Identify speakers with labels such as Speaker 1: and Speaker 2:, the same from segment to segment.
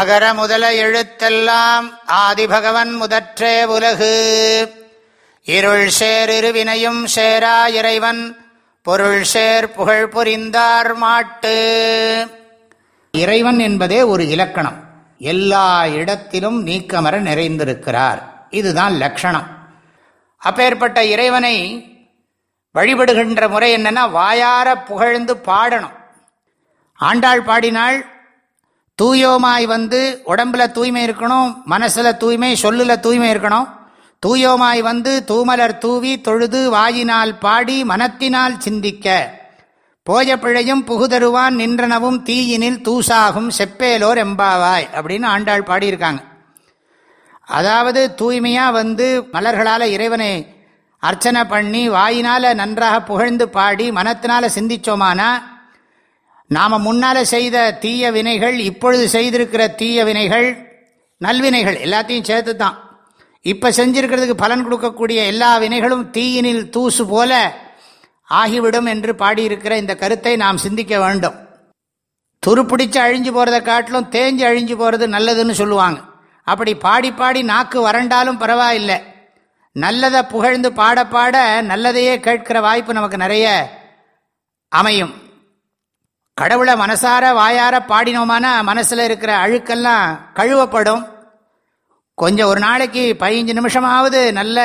Speaker 1: அகர முதல எழுத்தெல்லாம் ஆதிபகவன் முதற்றே உலகு இருள் சேர் இருவினையும் சேரா இறைவன் பொருள் சேர் புகழ் புரிந்தார் மாட்டு இறைவன் என்பதே ஒரு இலக்கணம் எல்லா இடத்திலும் நீக்கமர நிறைந்திருக்கிறார் இதுதான் லட்சணம் அப்பேற்பட்ட இறைவனை வழிபடுகின்ற முறை என்னன்னா வாயார புகழ்ந்து பாடணும் ஆண்டாள் பாடினாள் தூயோமாய் வந்து உடம்புல தூய்மை இருக்கணும் மனசில் தூய்மை சொல்லில் தூய்மை இருக்கணும் தூயோமாய் வந்து தூமலர் தூவி தொழுது வாயினால் பாடி மனத்தினால் சிந்திக்க போஜ பிழையும் புகுதருவான் நின்றனவும் தீயினில் தூசாகும் செப்பேலோர் எம்பாவாய் அப்படின்னு ஆண்டாள் பாடியிருக்காங்க அதாவது தூய்மையாக வந்து மலர்களால் இறைவனை அர்ச்சனை பண்ணி வாயினால் நன்றாக புகழ்ந்து பாடி மனத்தினால் சிந்திச்சோமானா நாம் முன்னால் செய்த தீய வினைகள் இப்பொழுது செய்திருக்கிற தீய வினைகள் நல்வினைகள் எல்லாத்தையும் சேர்த்து தான் இப்போ செஞ்சிருக்கிறதுக்கு பலன் கொடுக்கக்கூடிய எல்லா வினைகளும் தீயினில் தூசு போல ஆகிவிடும் என்று பாடியிருக்கிற இந்த கருத்தை நாம் சிந்திக்க வேண்டும் துருப்பிடிச்சு அழிஞ்சு போகிறத காட்டிலும் தேஞ்சு அழிஞ்சு போகிறது நல்லதுன்னு சொல்லுவாங்க அப்படி பாடி பாடி நாக்கு வறண்டாலும் பரவாயில்லை நல்லதை புகழ்ந்து பாட பாட நல்லதையே கேட்கிற வாய்ப்பு நமக்கு நிறைய அமையும் கடவுளை மனசார வாயார பாடினோமானா மனசில் இருக்கிற அழுக்கெல்லாம் கழுவப்படும் கொஞ்சம் ஒரு நாளைக்கு பதினஞ்சு நிமிஷமாவது நல்ல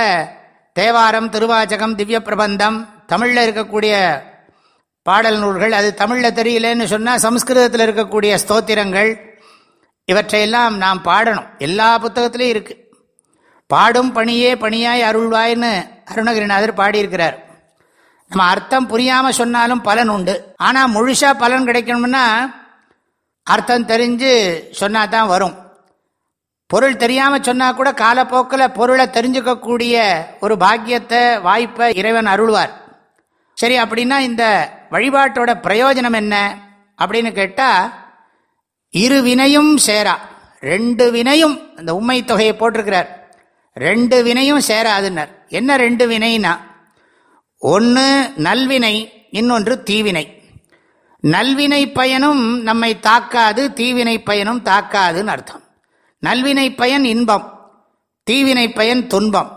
Speaker 1: தேவாரம் திருவாச்சகம் திவ்ய பிரபந்தம் தமிழில் இருக்கக்கூடிய பாடல் நூல்கள் அது தமிழில் தெரியலன்னு சொன்னால் சம்ஸ்கிருதத்தில் இருக்கக்கூடிய ஸ்தோத்திரங்கள் இவற்றையெல்லாம் நாம் பாடணும் எல்லா புத்தகத்திலையும் இருக்குது பாடும் பணியே பணியாய் அருள்வாய்னு அருணகிரிநாதர் பாடியிருக்கிறார் நம்ம அர்த்தம் புரியாமல் சொன்னாலும் பலன் உண்டு ஆனால் முழுசாக பலன் கிடைக்கணும்னா அர்த்தம் தெரிஞ்சு சொன்னால் தான் வரும் பொருள் தெரியாமல் சொன்னால் கூட காலப்போக்கில் பொருளை தெரிஞ்சுக்கக்கூடிய ஒரு பாக்கியத்தை வாய்ப்பை இறைவன் அருள்வார் சரி அப்படின்னா இந்த வழிபாட்டோட பிரயோஜனம் என்ன அப்படின்னு கேட்டால் இரு வினையும் சேரா ரெண்டு வினையும் அந்த உண்மை தொகையை போட்டிருக்கிறார் ரெண்டு வினையும் சேராதுன்னர் என்ன ரெண்டு வினைனா ஒன்று நல்வினை இன்னொன்று தீவினை நல்வினை பயனும் நம்மை தாக்காது தீவினை பயனும் தாக்காதுன்னு அர்த்தம் நல்வினை பயன் இன்பம் தீவினை பயன் துன்பம்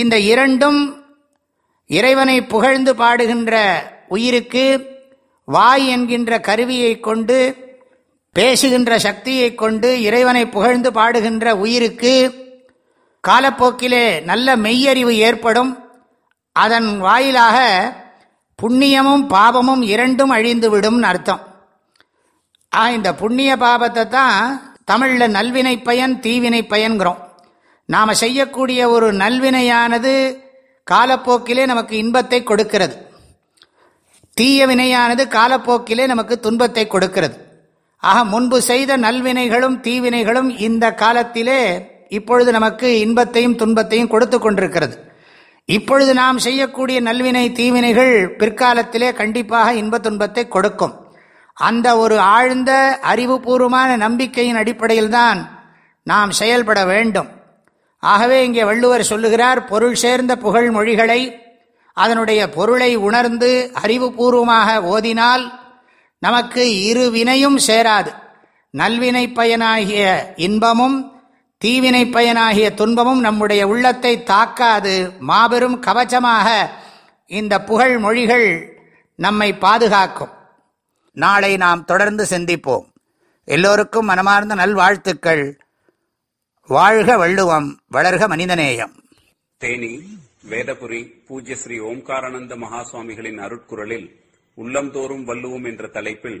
Speaker 1: இந்த இரண்டும் இறைவனை புகழ்ந்து பாடுகின்ற உயிருக்கு வாய் என்கின்ற கருவியை கொண்டு பேசுகின்ற சக்தியை கொண்டு இறைவனை புகழ்ந்து பாடுகின்ற உயிருக்கு காலப்போக்கிலே நல்ல மெய்யறிவு ஏற்படும் அதன் வாயிலாக புண்ணியமும் பாபமும் இரண்டும் அழிந்து விடும்னு அர்த்தம் ஆ இந்த புண்ணிய பாபத்தை தான் தமிழில் நல்வினை பயன் தீவினை பயன்கிறோம் நாம் செய்யக்கூடிய ஒரு நல்வினையானது காலப்போக்கிலே நமக்கு இன்பத்தை கொடுக்கிறது தீய வினையானது காலப்போக்கிலே நமக்கு துன்பத்தை கொடுக்கிறது ஆக முன்பு செய்த நல்வினைகளும் தீவினைகளும் இந்த காலத்திலே இப்பொழுது நமக்கு இன்பத்தையும் துன்பத்தையும் கொடுத்து கொண்டிருக்கிறது இப்பொழுது நாம் செய்யக்கூடிய நல்வினை தீவினைகள் பிற்காலத்திலே கண்டிப்பாக இன்பத்துன்பத்தை கொடுக்கும் அந்த ஒரு ஆழ்ந்த அறிவுபூர்வமான நம்பிக்கையின் அடிப்படையில் தான் நாம் செயல்பட வேண்டும் ஆகவே இங்கே வள்ளுவர் சொல்லுகிறார் பொருள் சேர்ந்த புகழ் மொழிகளை அதனுடைய பொருளை உணர்ந்து அறிவுபூர்வமாக ஓதினால் நமக்கு இரு வினையும் சேராது நல்வினை பயனாகிய இன்பமும் தீவினை பயனாகிய துன்பமும் நம்முடைய உள்ளத்தை தாக்காது மாபெரும் கவச்சமாக இந்த புகழ் மொழிகள் நம்மை பாதுகாக்கும் நாளை நாம் தொடர்ந்து சிந்திப்போம் எல்லோருக்கும் மனமார்ந்த நல்வாழ்த்துக்கள் வாழ்க வள்ளுவம் வளர்க மனிதநேயம் தேனி வேதபுரி பூஜ்ய ஸ்ரீ ஓம்காரானந்த மகாசுவாமிகளின் அருட்குரலில் உள்ளந்தோறும் வள்ளுவோம் என்ற தலைப்பில்